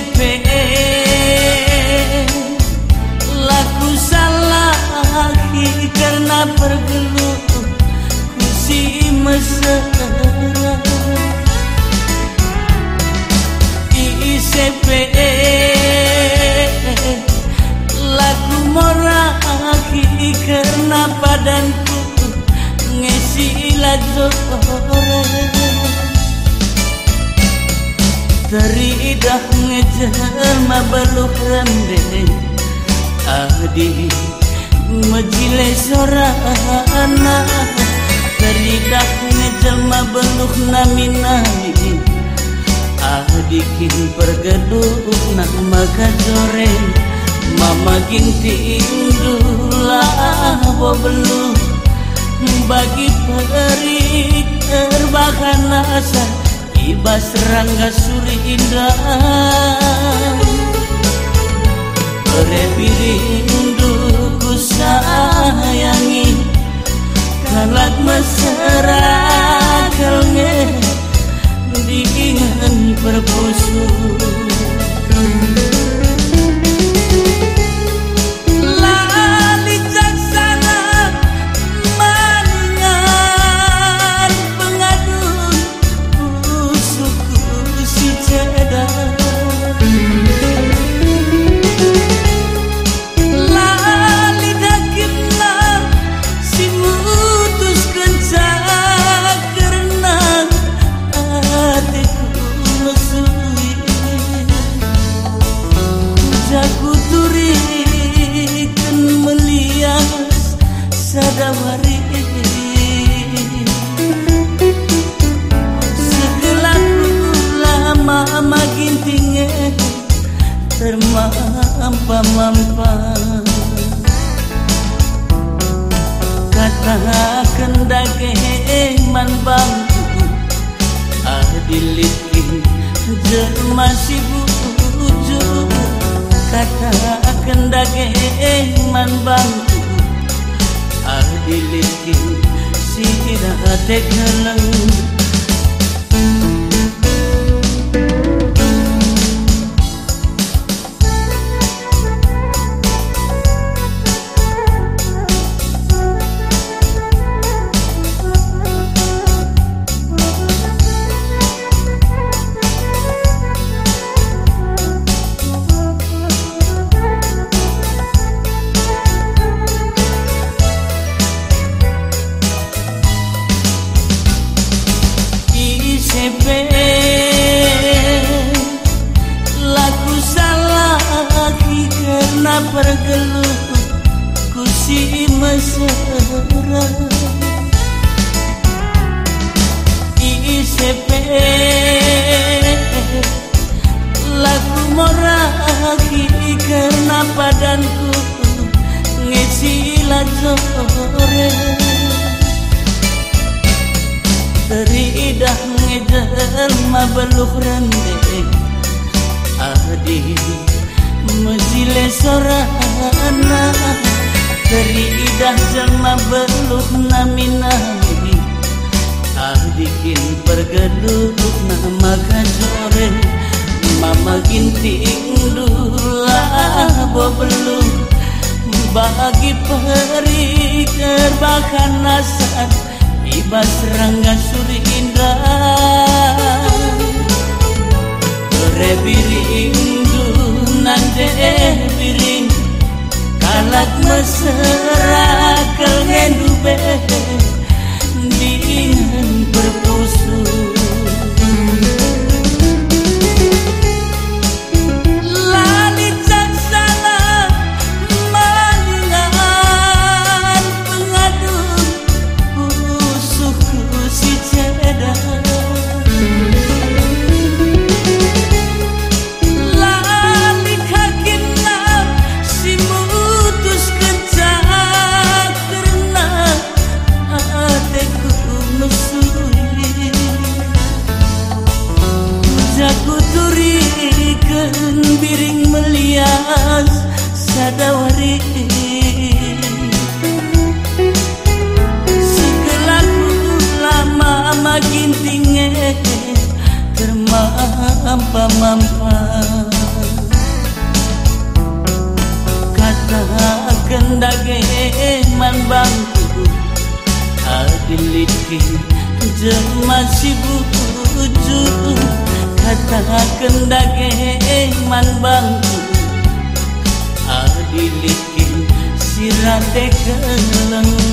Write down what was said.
DPE Laku salah karena bergelut Ku si mesra ICPE Laku moraki karena badanku Ngesi lazor Teridah ngejelma beluk rende Adi majile sorana Teridah ngejelma beluk nami-nami Adikin pergeduk nama kajore Mama ginti indulah bobelu Bagi perik terbakan asa Ibas Rangga Suri Indah. Repirindu Katakan dage man bangku. Adilikin masih buju Katakan dage man bangku. Adilikin sira tegalang Lagu karena pergeluh ku si mesra ICP Lagu moraki karena badanku ngisi lajore. Teridah ngejar mabeluk rende Adi mezile sorana Teridah jelma beluk nami nami Adikin pergeduk nama kajore Mama ginting dulah bobeluk Bagi peri kerbakan nasar Ibas Rangga Suri Indah. Rebiring person man bang Ability jelma sibuk wujud Kata kendage man bang Ability sirate keleng.